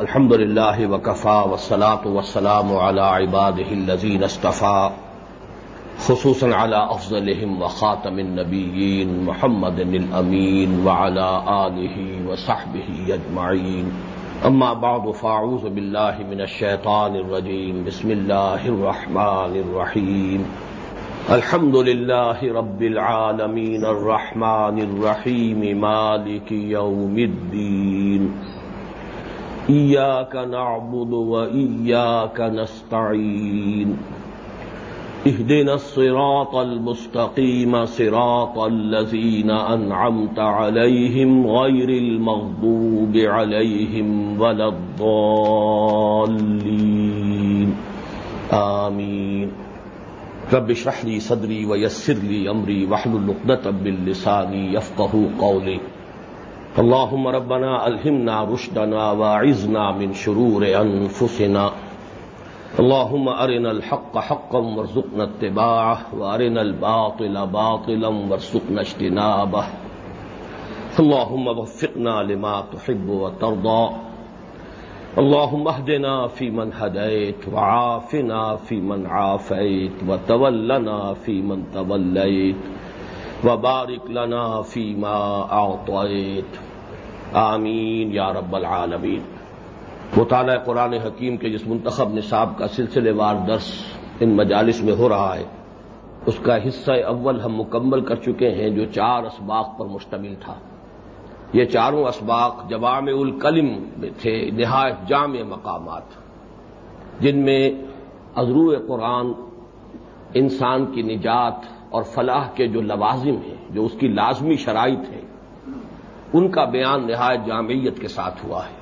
الحمد لله وكفى والصلاة والسلام على عباده الذين اصطفى خصوصا على أفضلهم وخاتم النبيين محمد الأمين وعلى آله وصحبه أجمعين أما بعد فأعوذ بالله من الشيطان الرجيم بسم الله الرحمن الرحيم الحمد لله رب العالمين الرحمن الرحيم مالك يوم الدين إياك نعبد وإياك نستعين اهدنا الصراط المستقيم صراط الذين أنعمت عليهم غير المغضوب عليهم ولا الضالين آمين رب اشرح لي صدري ويسر لي أمري واحلل عقدة من لساني يفقهوا قولي اللهم ربنا ألهمنا رشدنا واعذنا من شرور أنفسنا. اللهم أرنا الحق حقا وارزقنا اتباعه، وأرنا الباطل باطلا وارزقنا اجتنابه. اللهم وفقنا لما تحب وترضى. اللهم اهدنا فيمن هديت وعافنا فيمن عافيت، وتولنا فيمن توليت. وبارك لنا فيما أعطيت آمین یا رب العالمین۔ مطالعہ قرآن حکیم کے جس منتخب نصاب کا سلسلے وار درس ان مجالس میں ہو رہا ہے، اس کا حصہ اول ہم مکمل کر چکے ہیں جو چار اسباق پر مشتمل تھا۔ یہ چاروں اسباق جوام الکلم میں تھے، نہایت جامع مقامات۔ جن میں عزرو قرآن انسان کی نجات اور فلاح کے جو لوازم ہیں، جو اس کی لازمی شرائط ہیں، ان کا بیان نہایت جامعیت کے ساتھ ہوا ہے۔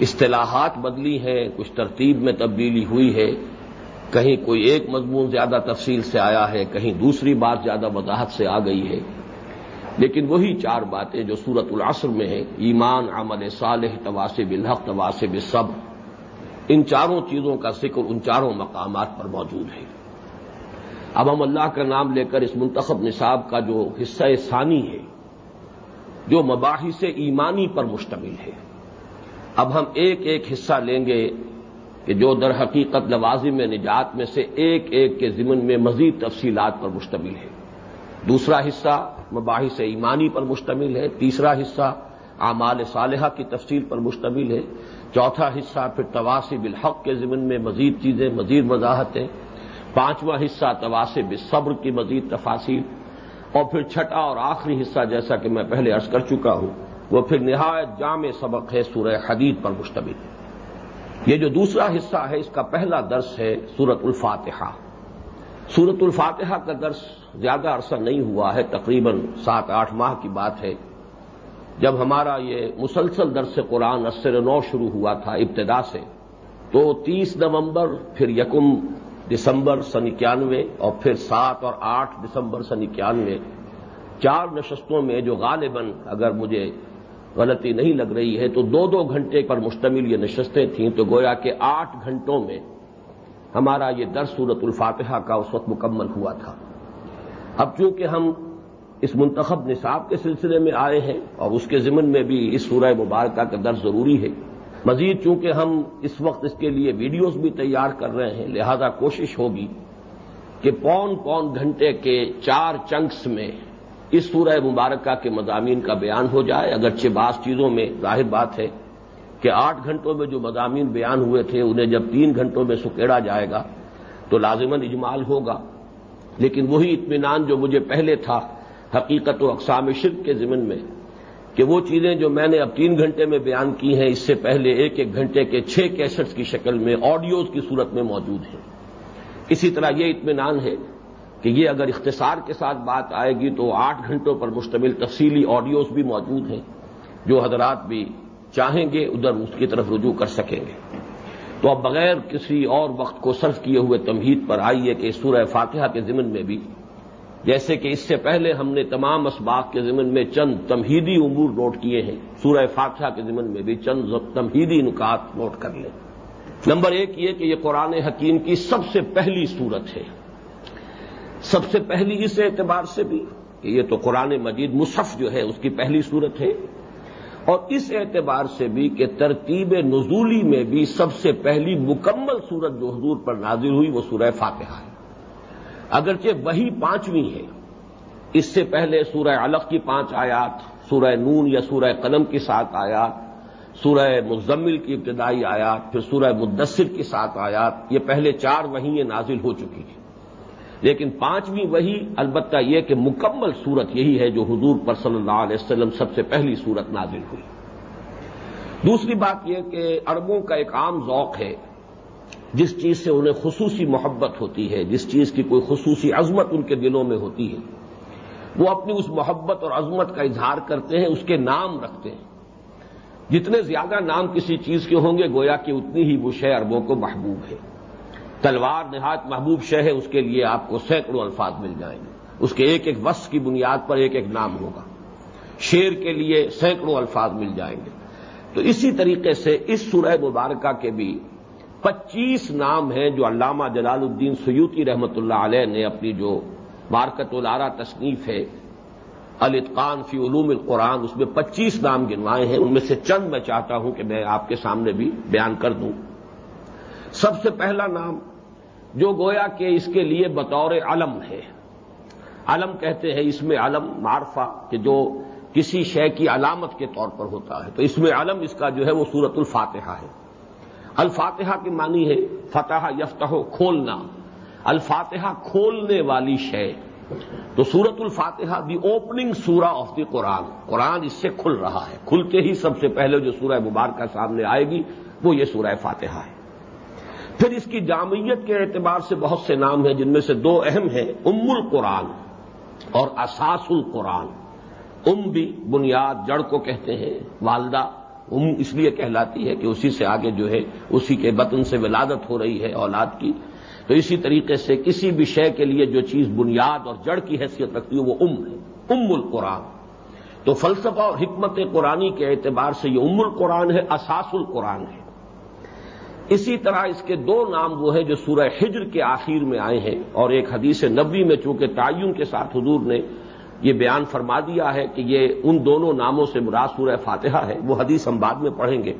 اصطلاحات بدلی ہیں، کچھ ترتیب میں تبدیلی ہوئی ہے۔ کہیں کوئی ایک مضمون زیادہ تفصیل سے آیا ہے، کہیں دوسری بات زیادہ وضاحت سے آ گئی ہے۔ لیکن وہی چار باتیں جو سورت العصر میں ہیں، ایمان، عمل صالح، تواسب الحق، تواسب سب ان چاروں چیزوں کا ذکر ان چاروں مقامات پر موجود ہے۔ اب ہم اللہ کا نام لے کر اس منتخب نصاب کا جو حصہ ثانی ہے، جو مباحث ایمانی پر مشتمل ہے۔ اب ہم ایک ایک حصہ لیں گے کہ جو در حقیقت لوازم نجات میں سے ایک ایک کے ضمن میں مزید تفصیلات پر مشتمل ہے۔ دوسرا حصہ مباحث ایمانی پر مشتمل ہے۔ تیسرا حصہ اعمال صالحہ کی تفصیل پر مشتمل ہے۔ چوتھا حصہ پھر تواسب الحق کے ضمن میں مزید چیزیں، مزید وضاحتیں۔ پانچواں حصہ تواسب صبر کی مزید تفاصیل اور پھر چھٹا اور آخری حصہ جیسا کہ میں پہلے عرض کر چکا ہوں، وہ پھر نہایت جامع سبق ہے سورہ حدید پر مشتمل۔ یہ جو دوسرا حصہ ہے، اس کا پہلا درس ہے سورت الفاتحہ۔ سورت الفاتحہ کا درس زیادہ عرصہ نہیں ہوا ہے، تقریباً سات آٹھ ماہ کی بات ہے۔ جب ہمارا یہ مسلسل درس قرآن اثر نو شروع ہوا تھا ابتدا سے، تو تیس نومبر پھر یکم دسمبر سن اکیانوے اور پھر سات اور آٹھ دسمبر سن اکیانوے۔ چار نشستوں میں جو غالباً اگر مجھے غلطی نہیں لگ رہی ہے تو دو دو گھنٹے پر مشتمل یہ نشستیں تھیں تو گویا کہ آٹھ گھنٹوں میں ہمارا یہ درس صورت الفاتحہ کا اس وقت مکمل ہوا تھا۔ اب چونکہ ہم اس منتخب نصاب کے سلسلے میں آئے ہیں اور اس کے ضمن میں بھی اس سورہ مبارکہ کا درس ضروری ہے مزید چونکہ ہم اس وقت اس کے لیے ویڈیوز بھی تیار کر رہے ہیں، لہذا کوشش ہوگی کہ پون پون گھنٹے کے چار چنکس میں اس سورہ مبارکہ کے مضامین کا بیان ہو جائے۔ اگرچہ بعض چیزوں میں ظاہر بات ہے کہ آٹھ گھنٹوں میں جو مضامین بیان ہوئے تھے، انہیں جب تین گھنٹوں میں سکیڑا جائے گا تو لازمن اجمال ہوگا۔ لیکن وہی اطمینان جو مجھے پہلے تھا حقیقت و اقسام شرک کے ضمن میں کہ وہ چیزیں جو میں نے اب تین گھنٹے میں بیان کی ہیں، اس سے پہلے ایک ایک گھنٹے کے چھ کیسٹس کی شکل میں آڈیوز کی صورت میں موجود ہیں۔ اسی طرح یہ اطمینان ہے کہ یہ اگر اختصار کے ساتھ بات آئے گی تو آٹھ گھنٹوں پر مشتمل تفصیلی آڈیوز بھی موجود ہیں، جو حضرات بھی چاہیں گے ادھر اس کی طرف رجوع کر سکیں گے۔ تو اب بغیر کسی اور وقت کو صرف کیے ہوئے تمہید پر آئیے کہ سورہ فاتحہ کے ضمن میں بھی جیسے کہ اس سے پہلے ہم نے تمام اسباق کے ضمن میں چند تمہیدی امور نوٹ کیے ہیں۔ سورہ فاتحہ کے ضمن میں بھی چند تمہیدی نکات نوٹ کر لیں۔ نمبر ایک یہ کہ یہ قرآن حکیم کی سب سے پہلی صورت ہے۔ سب سے پہلی اس اعتبار سے بھی کہ یہ تو قرآن مجید مصحف جو ہے اس کی پہلی صورت ہے۔ اور اس اعتبار سے بھی کہ ترتیب نزولی میں بھی سب سے پہلی مکمل صورت جو حضور پر نازل ہوئی وہ سورہ فاتحہ ہے۔ اگرچہ وہی پانچویں ہے۔ اس سے پہلے سورہ علق کی پانچ آیات، سورہ نون یا سورہ قلم کی سات آیات، سورہ مزمل کی ابتدائی آیات، پھر سورہ مدثر کی سات آیات، یہ پہلے چار وہیں نازل ہو چکی ہیں۔ لیکن پانچویں وہی البتہ یہ کہ مکمل صورت یہی ہے جو حضور پر صلی اللہ علیہ وسلم سب سے پہلی صورت نازل ہوئی۔ دوسری بات یہ کہ عربوں کا ایک عام ذوق ہے۔ جس چیز سے انہیں خصوصی محبت ہوتی ہے، جس چیز کی کوئی خصوصی عظمت ان کے دلوں میں ہوتی ہے۔ وہ اپنی اس محبت اور عظمت کا اظہار کرتے ہیں، اس کے نام رکھتے ہیں۔ جتنے زیادہ نام کسی چیز کے ہوں گے، گویا کہ اتنی ہی وہ شے اربوں کو محبوب ہے۔ تلوار نہایت محبوب شہ ہے، اس کے لیے آپ کو سینکڑوں الفاظ مل جائیں گے۔ اس کے ایک ایک وصف کی بنیاد پر ایک ایک نام ہوگا۔ شیر کے لیے سینکڑوں الفاظ مل جائیں گے۔ تو اسی طریقے سے اس سورہ مبارکہ کے بھی پچیس نام ہیں جو علامہ جلال الدین سیوتی رحمت اللہ علیہ نے اپنی جو مارکت الارا تصنیف ہے، الاتقان فی علوم القرآن، اس میں پچیس نام گنوائے ہیں۔ ان میں سے چند میں چاہتا ہوں کہ میں آپ کے سامنے بھی بیان کر دوں۔ سب سے پہلا نام جو گویا کہ اس کے لیے بطور علم ہے۔ علم کہتے ہیں اس میں علم، معرفہ، کہ جو کسی شے کی علامت کے طور پر ہوتا ہے۔ تو اس میں علم اس کا جو ہے وہ سورت الفاتحہ ہے۔ الفاتحہ کی معنی ہے فتح یفتح کھولنا۔ الفاتحہ کھولنے والی شے۔ تو سورت الفاتحہ، دی اوپننگ سورہ آف دی قرآن قرآن اس سے کھل رہا ہے۔ کھلتے ہی سب سے پہلے جو سورہ مبارکہ سامنے آئے گی، وہ یہ سورہ فاتحہ ہے۔ پھر اس کی جامعیت کے اعتبار سے بہت سے نام ہیں، جن میں سے دو اہم ہیں۔ ام القرآن اور اساس القرآن۔ ام بھی بنیاد جڑ کو کہتے ہیں، والدہ ام اس لیے کہلاتی ہے کہ اسی سے آگے جو ہے اسی کے بطن سے ولادت ہو رہی ہے اولاد کی۔ تو اسی طریقے سے کسی بھی شے کے لیے جو چیز بنیاد اور جڑ کی حیثیت رکھتی ہے وہ ام ہے، ام القرآن۔ تو فلسفہ اور حکمت قرآنی کے اعتبار سے یہ ام القرآن ہے، اساس القرآن ہے۔ اسی طرح اس کے دو نام وہ ہیں جو سورہ ہجر کے آخر میں آئے ہیں اور ایک حدیث نبی میں چونکہ تعین کے ساتھ حضور نے یہ بیان فرما دیا ہے کہ یہ ان دونوں ناموں سے مراد سورہ فاتحہ ہے، وہ حدیث ہم بعد میں پڑھیں گے۔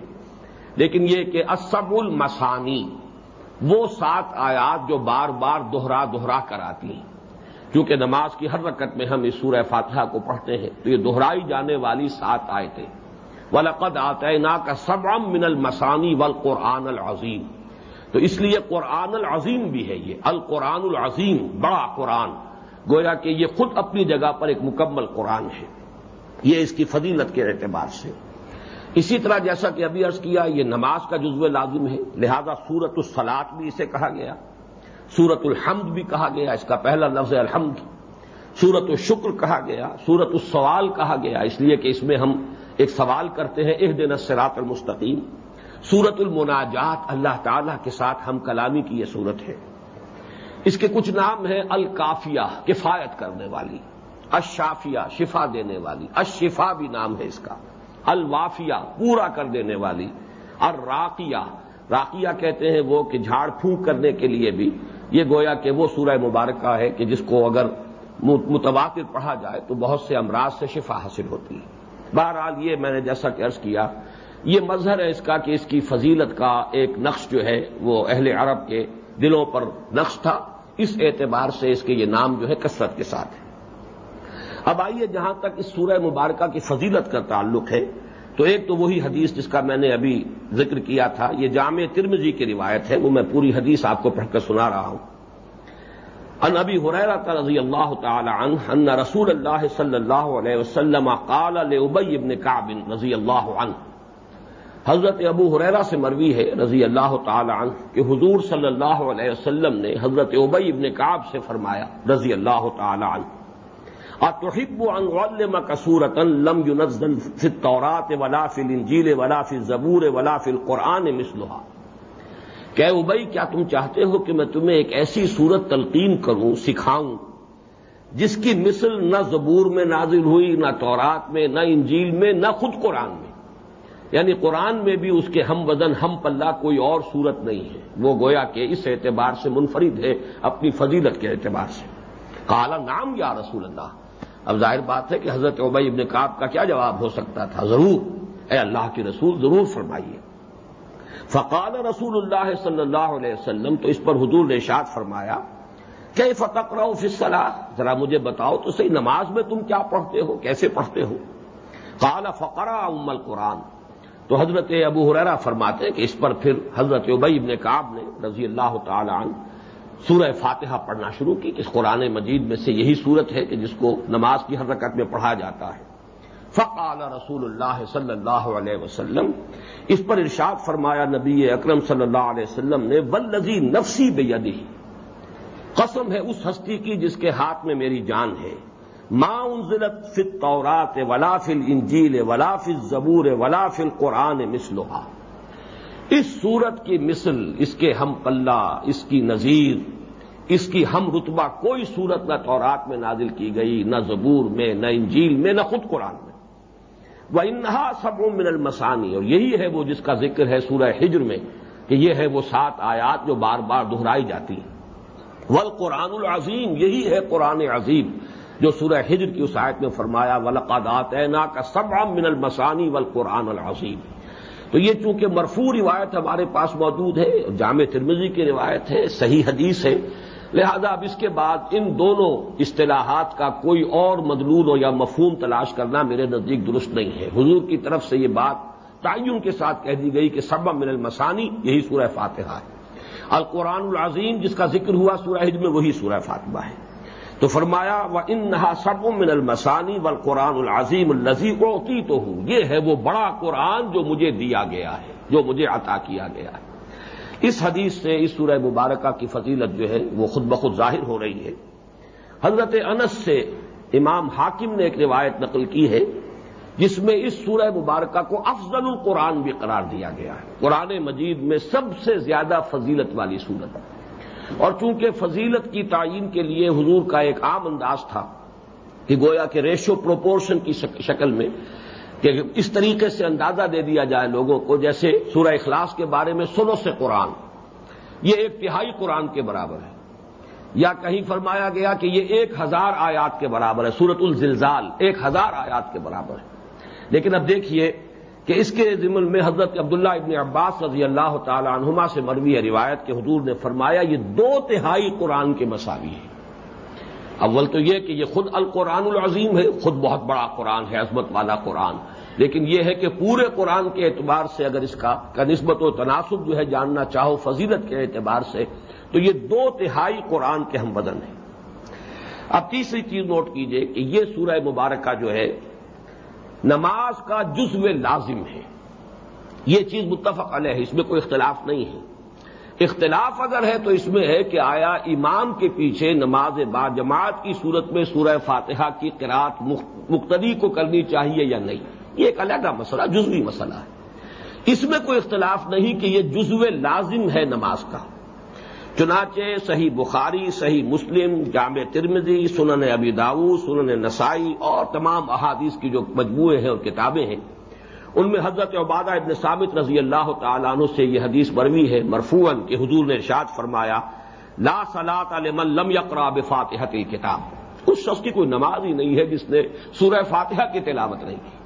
لیکن یہ کہ اسب المسانی وہ سات آیات جو بار بار دوہرا دوہرا کر آتی ہیں۔ کیونکہ نماز کی ہر رکت میں ہم اس سورہ فاتحہ کو پڑھتے ہیں، تو یہ دوہرائی جانے والی سات آیتیں۔ ولقد آتینا کا سبم من المسانی ول قرآن العظیم تو اس لیے قرآن العظیم بھی ہے یہ، القرآن العظیم، بڑا قرآن۔ گویا کہ یہ خود اپنی جگہ پر ایک مکمل قرآن ہے۔ یہ اس کی فضیلت کے اعتبار سے۔ اسی طرح جیسا کہ ابھی عرض کیا، یہ نماز کا جزو لازم ہے، لہذا سورت الصلاط بھی اسے کہا گیا۔ سورت الحمد بھی کہا گیا، اس کا پہلا لفظ الحمد۔ سورت الشکر کہا گیا سورت السوال کہا گیا، اس لیے کہ اس میں ہم ایک سوال کرتے ہیں ایک دن سرات المستقیم۔ سورت المناجات، اللہ تعالی کے ساتھ ہم کلامی کی یہ صورت ہے۔ اس کے کچھ نام ہیں الکافیہ، کفایت کرنے والی اشافیہ شفا دینے والی اشفا بھی نام ہے اس کا، الوافیہ، پورا کر دینے والی اور راقیہ راقیہ کہتے ہیں وہ کہ جھاڑ پھونک کرنے کے لیے بھی، یہ گویا کہ وہ سورہ مبارکہ ہے کہ جس کو اگر متواتر پڑھا جائے تو بہت سے امراض سے شفا حاصل ہوتی ہے۔ بہرحال یہ میں نے جیسا کہ عرض کیا، یہ مظہر ہے اس کا کہ اس کی فضیلت کا ایک نقش جو ہے وہ اہل عرب کے دلوں پر نقش تھا، اس اعتبار سے اس کے یہ نام جو ہے کثرت کے ساتھ ہے۔ اب آئیے جہاں تک اس سورہ مبارکہ کی فضیلت کا تعلق ہے، تو ایک تو وہی حدیث جس کا میں نے ابھی ذکر کیا تھا، یہ جامع ترمزی کی روایت ہے، وہ میں پوری حدیث آپ کو پڑھ کر سنا رہا ہوں۔ ان ابی حریرہ رضی اللہ تعالی عنہ ان رسول اللہ صلی اللہ علیہ وسلم قال لابی ابن کعب رضی اللہ عنہ۔ حضرت ابو حریرہ سے مروی ہے رضی اللہ تعالی عنہ کہ حضور صلی اللہ علیہ وسلم نے حضرت ابی ابن کعب سے فرمایا رضی اللہ تعالی عنہ، اتحب ان علمك لم ينزل في التوراة ولا في الانجيل ولا في الزبور ولا في القرآن مثلها۔ کہ ابئی کیا تم چاہتے ہو کہ میں تمہیں ایک ایسی صورت تلقین کروں، سکھاؤں، جس کی مثل نہ زبور میں نازل ہوئی، نہ تورات میں، نہ انجیل میں، نہ خود قرآن میں؟ یعنی قرآن میں بھی اس کے ہم وزن، ہم پلہ کوئی اور صورت نہیں ہے۔ وہ گویا کہ اس اعتبار سے منفرد ہے، اپنی فضیلت کے اعتبار سے۔ کالا نام یا رسول اللہ۔ اب ظاہر بات ہے کہ حضرت عبئی ابن کاب کا کیا جواب ہو سکتا تھا؟ ضرور۔ اے اللہ کے رسول، ضرور فرمائیے۔ فقال رسول اللہ صلی اللہ علیہ وسلم، تو اس پر حضور نے اشاد فرمایا کہ فتح رہو فصلاح ذرا مجھے بتاؤ تو صحیح، نماز میں تم کیا پڑھتے ہو؟ کیسے پڑھتے ہو؟ قال فقرا ام القرآن۔ تو حضرت ابو حرا فرماتے ہیں کہ اس پر پھر حضرت ابئی ابن کاب نے رضی اللہ تعالی عنہ سورہ فاتحہ پڑھنا شروع کی اس قرآن مجید میں سے یہی صورت ہے کہ جس کو نماز کی ہر رکعت میں پڑھا جاتا ہے۔ فقال رسول اللہ صلی اللہ علیہ وسلم، اس پر ارشاد فرمایا نبی اکرم صلی اللہ علیہ وسلم نے ولزی نفسی بے قسم ہے اس ہستی کی جس کے ہاتھ میں میری جان ہے۔ ما انزلت فت تورات ولا فل انجیل ولا فل زبور ولا فل قرآن مسلحا اس صورت کی مثل، اس کے ہم پلہ اس کی نظیر اس کی ہم رتبہ، کوئی صورت نہ تورات میں نازل کی گئی، نہ زبور میں، نہ انجیل میں، نہ خود قرآن میں۔ وہ انہا سب من المسانی اور یہی ہے وہ جس کا ذکر ہے سورہ ہجر میں، کہ یہ ہے وہ سات آیات جو بار بار دہرائی جاتی ہیں۔ ول قرآن العظیم یہی ہے قرآن عظیم۔ جو سورہ ہجر کی اس آیت میں فرمایا ولقادات کا سب من المسانی ولقرآن العظیم تو یہ چونکہ مرفوع روایت ہمارے پاس موجود ہے، جامع ترمزی کی روایت ہے، صحیح حدیث ہے، لہذا اب اس کے بعد ان دونوں اصطلاحات کا کوئی اور مدلول ہو یا مفہوم تلاش کرنا میرے نزدیک درست نہیں ہے۔ حضور کی طرف سے یہ بات تعین کے ساتھ کہہ دی گئی کہ سبب من المسانی یہی سورہ فاتحہ ہے۔ القرآن العظیم جس کا ذکر ہوا سورہ حج میں، وہی سورہ فاطمہ ہے۔ تو فرمایا وہ ان نہا سب من المسانی و قرآن العظیم الزی اوتی تو ہوں یہ ہے وہ بڑا قرآن جو مجھے دیا گیا ہے، جو مجھے عطا کیا گیا ہے۔ اس حدیث سے، اس سورہ مبارکہ کی فضیلت جو ہے، وہ خود بخود ظاہر ہو رہی ہے۔ حضرت انس سے امام حاکم نے ایک روایت نقل کی ہے، جس میں اس سورہ مبارکہ کو افضل القرآن بھی قرار دیا گیا ہے۔ قرآن مجید میں سب سے زیادہ فضیلت والی صورت۔ اور چونکہ فضیلت کی تعین کے لیے حضور کا ایک عام انداز تھا کہ گویا کہ ریشو پروپورشن کی شکل میں کہ اس طریقے سے اندازہ دے دیا جائے لوگوں کو جیسے سورہ اخلاص کے بارے میں سنو سے قرآن۔ یہ ایک تہائی قرآن کے برابر ہے۔ یا کہیں فرمایا گیا کہ یہ ایک ہزار آیات کے برابر ہے سورت الزلزال، ایک ہزار آیات کے برابر ہے۔ لیکن اب دیکھیے کہ اس کے ضمن میں حضرت عبداللہ ابن عباس رضی اللہ تعالی عنہما سے مروی ہے روایت کے حضور نے فرمایا یہ دو تہائی قرآن کے مساوی ہیں۔ اول تو یہ کہ یہ خود القرآن العظیم ہے، خود بہت بڑا قرآن ہے، عظمت والا قرآن۔ لیکن یہ ہے کہ پورے قرآن کے اعتبار سے اگر اس کا کا نسبت و تناسب جو ہے جاننا چاہو، فضیلت کے اعتبار سے، تو یہ دو تہائی قرآن کے ہم بدن ہیں۔ اب تیسری چیز نوٹ کیجیے کہ یہ سورہ مبارکہ جو ہے نماز کا جزو لازم ہے۔ یہ چیز متفق علیہ ہے اس میں کوئی اختلاف نہیں ہے۔ اختلاف اگر ہے تو اس میں ہے کہ آیا امام کے پیچھے نماز با جماعت کی صورت میں سورہ فاتحہ کی قرآت مقتدی کو کرنی چاہیے یا نہیں؟ یہ ایک علیحدہ مسئلہ، جزوی مسئلہ ہے۔ اس میں کوئی اختلاف نہیں کہ یہ جزو لازم ہے نماز کا۔ چنانچہ صحیح بخاری، صحیح مسلم، جامع ترمزی سنن ابی داؤ سنن نسائی اور تمام احادیث کی جو مجموعے ہیں اور کتابیں ہیں، ان میں حضرت عبادہ ابن ثابت رضی اللہ تعالیٰ عنہ سے یہ حدیث بروی ہے مرفون کہ حضور نے ارشاد فرمایا، لا صلاۃ لمن لم یقرا بفاتحت کتاب اس شخص کی کوئی نماز ہی نہیں ہے جس نے سورہ فاتحہ کی تلاوت نہیں کی۔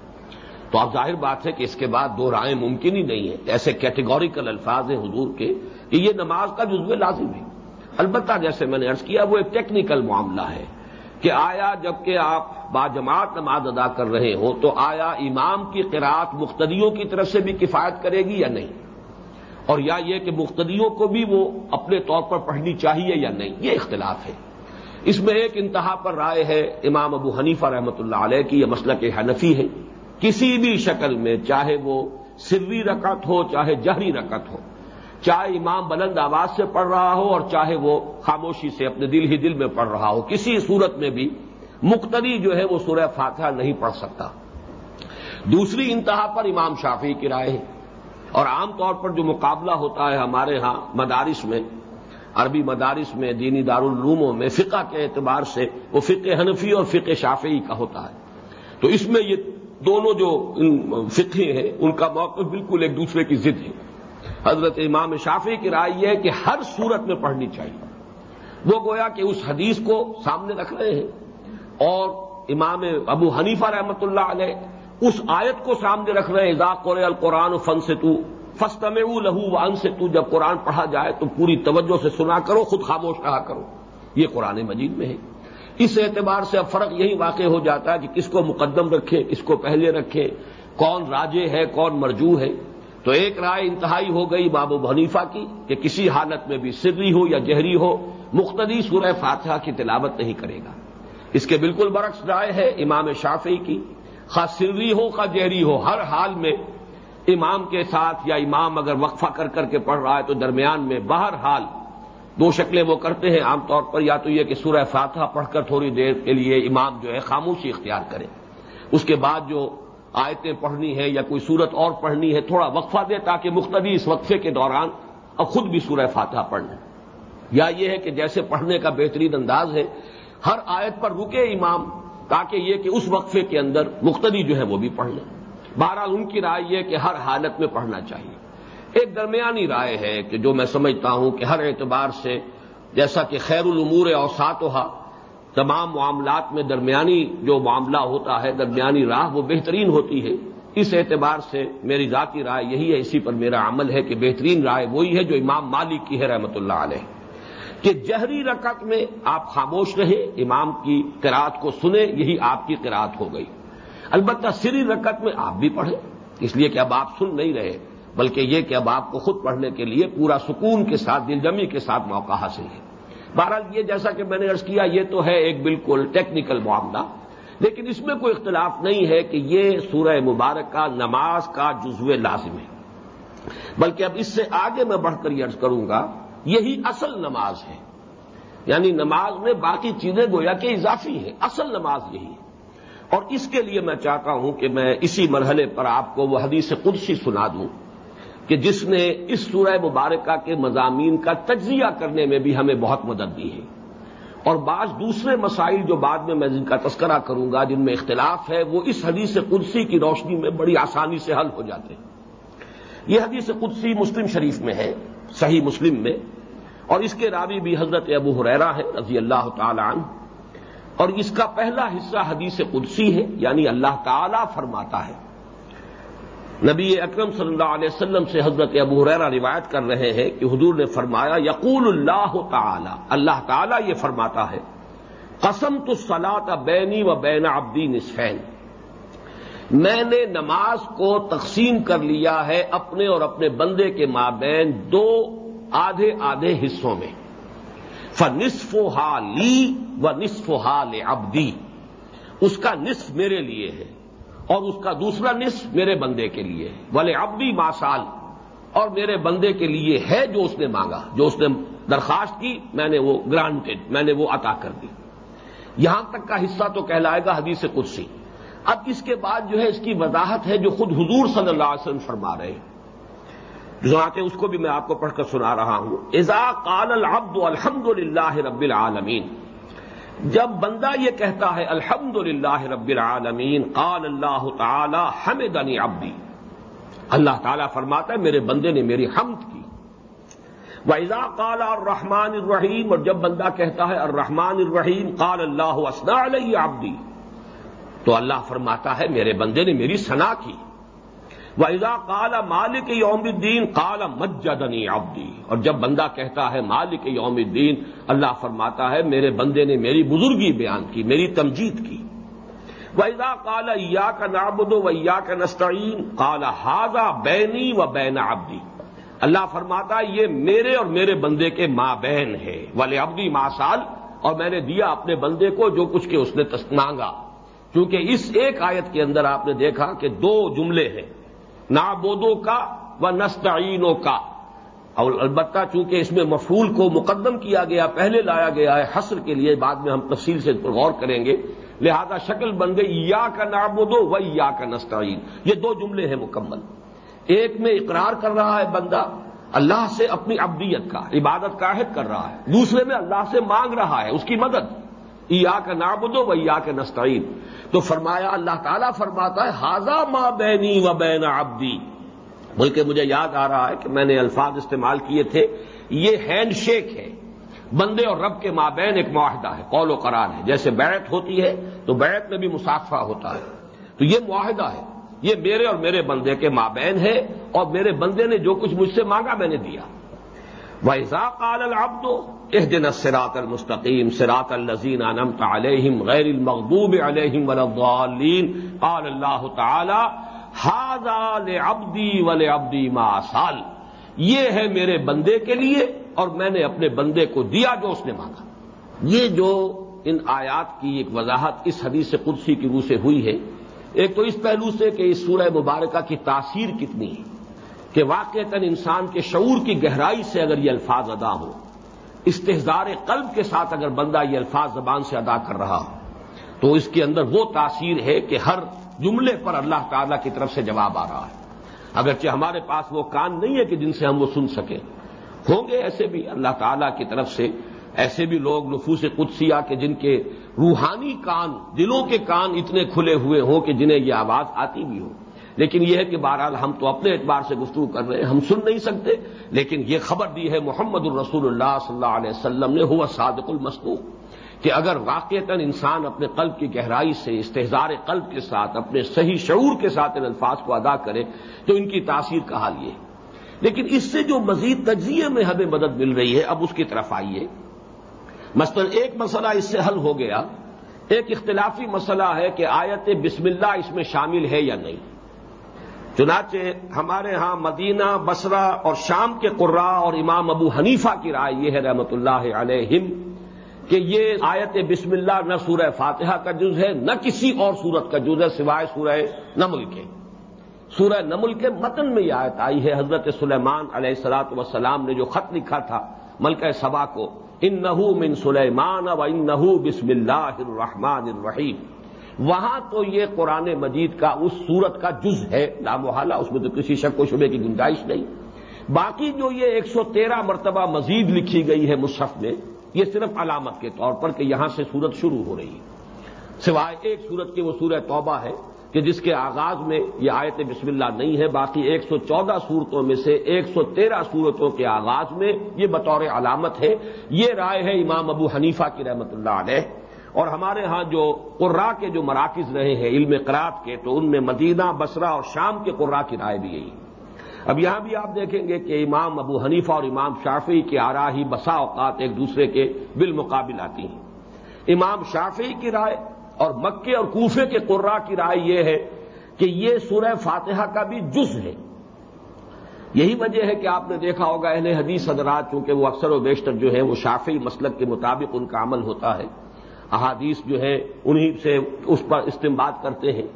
تو اب ظاہر بات ہے کہ اس کے بعد دو رائے ممکن ہی نہیں ہے ایسے کیٹیگوریکل الفاظ ہیں حضور کے کہ یہ نماز کا جزو لازم ہے۔ البتہ جیسے میں نے ارض کیا، وہ ایک ٹیکنیکل معاملہ ہے کہ آیا جبکہ آپ باجماعت نماز ادا کر رہے ہو تو آیا امام کی قرآت مختدیوں کی طرف سے بھی کفایت کرے گی یا نہیں؟ اور یا یہ کہ مختدیوں کو بھی وہ اپنے طور پر پڑھنی چاہیے یا نہیں؟ یہ اختلاف ہے۔ اس میں ایک انتہا پر رائے ہے امام ابو حنیفہ رحمۃ اللہ علیہ کی، یہ مسئلہ کہ حنفی ہے۔ کسی بھی شکل میں، چاہے وہ سروی رکعت ہو، چاہے جہری رکعت ہو۔ چاہے امام بلند آواز سے پڑھ رہا ہو اور چاہے وہ خاموشی سے اپنے دل ہی دل میں پڑھ رہا ہو۔ کسی صورت میں بھی مقتدی جو ہے وہ سورہ فاتحہ نہیں پڑھ سکتا۔ دوسری انتہا پر امام شافی کی رائے ہے۔ اور عام طور پر جو مقابلہ ہوتا ہے ہمارے ہاں مدارس میں، عربی مدارس میں، دینی دارالعلوموں میں، فقہ کے اعتبار سے وہ فقہ حنفی اور فقہ شافی کا ہوتا ہے۔ تو اس میں یہ دونوں جو فقہ ہیں، ان کا موقف بالکل ایک دوسرے کی ضد ہے۔ حضرت امام شافی کی رائے یہ ہے کہ ہر صورت میں پڑھنی چاہیے۔ وہ گویا کہ اس حدیث کو سامنے رکھ رہے ہیں۔ اور امام ابو حنیفہ رحمۃ اللہ علیہ اس آیت کو سامنے رکھ رہے ہیں قور القرآن فن سے تو فستم لہو و ان سے تو جب قرآن پڑھا جائے تو پوری توجہ سے سنا کرو، خود خاموش رہا کرو۔ یہ قرآن مجید میں ہے۔ اس اعتبار سے اب فرق یہی واقع ہو جاتا ہے کہ کس کو مقدم رکھے، کس کو پہلے رکھے، کون راجے ہے، کون مرجو ہے۔ تو ایک رائے انتہائی ہو گئی بابو حنیفہ کی کہ کسی حالت میں بھی سری ہو یا جہری ہو مختدی سورہ فاتحہ کی تلاوت نہیں کرے گا۔ اس کے بالکل برعکس رائے ہے امام شافی کی۔ خاص سری ہو خا جہری ہو، ہر حال میں امام کے ساتھ یا امام اگر وقفہ کر کر کے پڑھ رہا ہے تو درمیان میں باہر حال دو شکلیں وہ کرتے ہیں، عام طور پر یا تو یہ کہ سورہ فاتحہ پڑھ کر تھوڑی دیر کے لیے امام جو ہے خاموشی اختیار کرے۔ اس کے بعد جو آیتیں پڑھنی ہے یا کوئی صورت اور پڑھنی ہے، تھوڑا وقفہ دے تاکہ مختلف اس وقفے کے دوران اب خود بھی سورہ فاتحہ پڑھ لیں۔ یا یہ ہے کہ جیسے پڑھنے کا بہترین انداز ہے، ہر آیت پر رکے امام تاکہ یہ کہ اس وقفے کے اندر مختلف جو ہے وہ بھی پڑھ لیں بہرحال ان کی رائے یہ کہ ہر حالت میں پڑھنا چاہیے۔ ایک درمیانی رائے ہے کہ جو میں سمجھتا ہوں کہ ہر اعتبار سے جیسا کہ خیر العمور اور ساتوہا تمام معاملات میں درمیانی جو معاملہ ہوتا ہے، درمیانی راہ وہ بہترین ہوتی ہے۔ اس اعتبار سے میری ذاتی رائے یہی ہے، اسی پر میرا عمل ہے کہ بہترین رائے وہی ہے جو امام مالک کی ہے رحمت اللہ علیہ۔ کہ جہری رکعت میں آپ خاموش رہے، امام کی قرآت کو سنیں، یہی آپ کی قرآت ہو گئی۔ البتہ سری رکعت میں آپ بھی پڑھیں، اس لیے کہ اب آپ سن نہیں رہے۔ بلکہ یہ کہ اب آپ کو خود پڑھنے کے لیے پورا سکون کے ساتھ، دل جمی کے ساتھ موقع حاصل ہے۔ بہرحال یہ جیسا کہ میں نے ارض کیا، یہ تو ہے ایک بالکل ٹیکنیکل معاملہ، لیکن اس میں کوئی اختلاف نہیں ہے کہ یہ سورہ مبارک کا نماز کا جزو لازم ہے۔ بلکہ اب اس سے آگے میں بڑھ کر یہ عرض کروں گا، یہی اصل نماز ہے۔ یعنی نماز میں باقی چیزیں گویا کہ اضافی ہے اصل نماز یہی ہے۔ اور اس کے لیے میں چاہتا ہوں کہ میں اسی مرحلے پر آپ کو وہ حدیث قدسی سنا دوں۔ کہ جس نے اس سورہ مبارکہ کے مضامین کا تجزیہ کرنے میں بھی ہمیں بہت مدد دی ہے۔ اور بعض دوسرے مسائل جو بعد میں میں جن کا تذکرہ کروں گا، جن میں اختلاف ہے، وہ اس حدیث قدسی کی روشنی میں بڑی آسانی سے حل ہو جاتے ہیں۔ یہ حدیث قدسی مسلم شریف میں ہے، صحیح مسلم میں، اور اس کے راوی بھی حضرت ابو حریرا ہے رضی اللہ تعالی عنہ۔ اور اس کا پہلا حصہ حدیث قدسی ہے یعنی اللہ تعالی فرماتا ہے۔ نبی اکرم صلی اللہ علیہ وسلم سے حضرت ابو حریرا روایت کر رہے ہیں کہ حضور نے فرمایا، یقول اللہ تعالی اللہ تعالی یہ فرماتا ہے قسم تو سلا بینی و بین عبدی نسفین میں نے نماز کو تقسیم کر لیا ہے اپنے اور اپنے بندے کے مابین دو آدھے آدھے حصوں میں۔ ف نصف لی و نصف حال ابدی اس کا نصف میرے لیے ہے۔ اور اس کا دوسرا نصف میرے بندے کے لیے بولے اب بھی ماسال اور میرے بندے کے لیے ہے جو اس نے مانگا، جو اس نے درخواست کی، میں نے وہ گرانٹڈ میں نے وہ عطا کر دی۔ یہاں تک کا حصہ تو کہلائے گا حدیث قدسی۔ اب اس کے بعد جو ہے اس کی وضاحت ہے جو خود حضور صلی اللہ علیہ وسلم فرما رہے ہیں۔ اس کو بھی میں آپ کو پڑھ کر سنا رہا ہوں۔ ازا قال العبد الحمد للہ رب العالمین۔ جب بندہ یہ کہتا ہے الحمد للہ رب العالمین، قال اللہ تعالی، حمدنی عبدی۔ اللہ تعالیٰ فرماتا ہے، میرے بندے نے میری حمد کی۔ ویزا قال الرحمن الرحیم اور جب بندہ کہتا ہے، الرحمن الرحیم قال اللہ اسنا علیہ عبدی تو اللہ فرماتا ہے، میرے بندے نے میری سنا کی۔ ویزا کالا مالک یوم الدین کالا مجدنی آبدی اور جب بندہ کہتا ہے مالک یوم الدین، اللہ فرماتا ہے میرے بندے نے میری بزرگی بیان کی، میری تمجید کی۔ ویزا کالا یا کا نابدو و یا کا نسطین کالا ہاضا بینی و بین آبدی اللہ فرماتا ہے یہ میرے اور میرے بندے کے ماں بہن ہے۔ والے ابدی ماں سال اور میں نے دیا اپنے بندے کو جو کچھ کے اس نے مانگا۔ کیونکہ اس ایک آیت کے اندر آپ نے دیکھا کہ دو جملے ہیں۔ نابودوں کا و نستعینوں کا۔ اور البتہ چونکہ اس میں مفول کو مقدم کیا گیا، پہلے لایا گیا ہے حسر کے لیے، بعد میں ہم تفصیل سے غور کریں گے۔ لہذا شکل بن گئی یا کا نابودو و یا کا نستعین۔ یہ دو جملے ہیں مکمل۔ ایک میں اقرار کر رہا ہے بندہ، اللہ سے اپنی ابدیت کا، عبادت کا عہد کر رہا ہے۔ دوسرے میں اللہ سے مانگ رہا ہے، اس کی مدد۔ یا کا نابودو و یا کا نستعین۔ تو فرمایا، اللہ تعالیٰ فرماتا ہے ہاضا ماں بینی و بین آبدی بلکہ مجھے یاد آ رہا ہے کہ میں نے الفاظ استعمال کیے تھے، یہ ہینڈ شیک ہے۔ بندے اور رب کے مابین ایک معاہدہ ہے، قول و قرار ہے۔ جیسے بیعت ہوتی ہے، تو بیعت میں بھی مسافہ ہوتا ہے۔ تو یہ معاہدہ ہے۔ یہ میرے اور میرے بندے کے مابین ہے اور میرے بندے نے جو کچھ مجھ سے مانگا میں نے دیا۔ ویزا قال العبد اهدنا الصراط المستقيم، صراط الذين انعمت عليهم غير المغضوب عليهم ولا الضالين. قال الله تعالى هذا لعبدي ولعبدي ما سال یہ ہے میرے بندے کے لیے اور میں نے اپنے بندے کو دیا جو اس نے مانگا۔ یہ جو ان آیات کی ایک وضاحت اس حدیث قدسی کی روح سے ہوئی ہے، ایک تو اس پہلو سے کہ اس سورہ مبارکہ کی تاثیر کتنی ہے کہ واقع انسان کے شعور کی گہرائی سے اگر یہ الفاظ ادا ہو استحزار قلب کے ساتھ اگر بندہ یہ الفاظ زبان سے ادا کر رہا ہو، تو اس کے اندر وہ تاثیر ہے کہ ہر جملے پر اللہ تعالی کی طرف سے جواب آ رہا ہے۔ اگرچہ ہمارے پاس وہ کان نہیں ہے کہ جن سے ہم وہ سن سکیں۔ ہوں گے ایسے بھی اللہ تعالی کی طرف سے ایسے بھی لوگ نفوس قدسیہ کے جن کے روحانی کان، دلوں کے کان اتنے کھلے ہوئے ہوں کہ جنہیں یہ آواز آتی بھی ہو۔ لیکن یہ ہے کہ بہرحال ہم تو اپنے اعتبار سے گفتگو کر رہے ہیں، ہم سن نہیں سکتے، لیکن یہ خبر دی ہے محمد الرسول اللہ صلی اللہ علیہ وسلم نے، ہوا صادق المسکو کہ اگر واقعتا انسان اپنے قلب کی گہرائی سے استحزار قلب کے ساتھ، اپنے صحیح شعور کے ساتھ ان الفاظ کو ادا کرے، تو ان کی تاثیر کا حال یہ لیکن اس سے جو مزید تجزیے میں ہمیں مدد مل رہی ہے، اب اس کی طرف آئیے۔ مثلا ایک مسئلہ اس سے حل ہو گیا، ایک اختلافی مسئلہ ہے کہ آیت بسم اللہ اس میں شامل ہے یا نہیں۔ چنانچہ ہمارے ہاں مدینہ بسرا اور شام کے قرا اور امام ابو حنیفہ کی رائے یہ ہے رحمت اللہ علیہم کہ یہ آیت بسم اللہ نہ سورہ فاتحہ کا جز ہے، نہ کسی اور سورت کا جز ہے سوائے سورہ نمل کے۔ سورہ نمل کے متن میں یہ آیت آئی ہے، حضرت سلیمان علیہ السلاط وسلام نے جو خط لکھا تھا ملکہ سبا کو ان نحو من سلیمان و ان نحو بسم اللہ الرحمن الرحیم۔ وہاں تو یہ قرآن مجید کا اس سورت کا جز ہے لامحالہ اس میں تو کسی شک و شبے کی گنجائش نہیں۔ باقی جو یہ ایک سو تیرہ مرتبہ مزید لکھی گئی ہے مصحف میں، یہ صرف علامت کے طور پر کہ یہاں سے سورت شروع ہو رہی ہے۔ سوائے ایک سورت کی وہ سورہ توبہ ہے کہ جس کے آغاز میں یہ آیت بسم اللہ نہیں ہے، باقی ایک سو چودہ صورتوں میں سے ایک سو تیرہ صورتوں کے آغاز میں یہ بطور علامت ہے۔ یہ رائے ہے امام ابو حنیفہ کی رحمت اللہ علیہ۔ اور ہمارے ہاں جو قرا کے جو مراکز رہے ہیں، علم قرات کے، تو ان میں مدینہ بسرا اور شام کے قرا کی رائے بھی یہی اب یہاں بھی آپ دیکھیں گے کہ امام ابو حنیفہ اور امام شافی کی آرا ہی بسا اوقات ایک دوسرے کے بالمقابل آتی ہیں۔ امام شافی کی رائے اور مکے اور کوفے کے قرا کی رائے یہ ہے کہ یہ سورہ فاتحہ کا بھی جز ہے۔ یہی وجہ ہے کہ آپ نے دیکھا ہوگا، اہل حدیث حضرات، چونکہ وہ اکثر و بیشتر جو ہے وہ شافی مسلک کے مطابق ان کا عمل ہوتا ہے۔ احادیث جو ہے انہی سے اس پر استعمال کرتے ہیں۔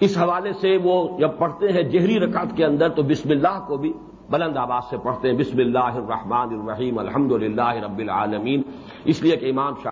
اس حوالے سے وہ جب پڑھتے ہیں جہری رکعت کے اندر تو بسم اللہ کو بھی بلند آباد سے پڑھتے ہیں۔ بسم اللہ الرحمن الرحیم، الحمد رب العالمین۔ اس لیے کہ امام شاہ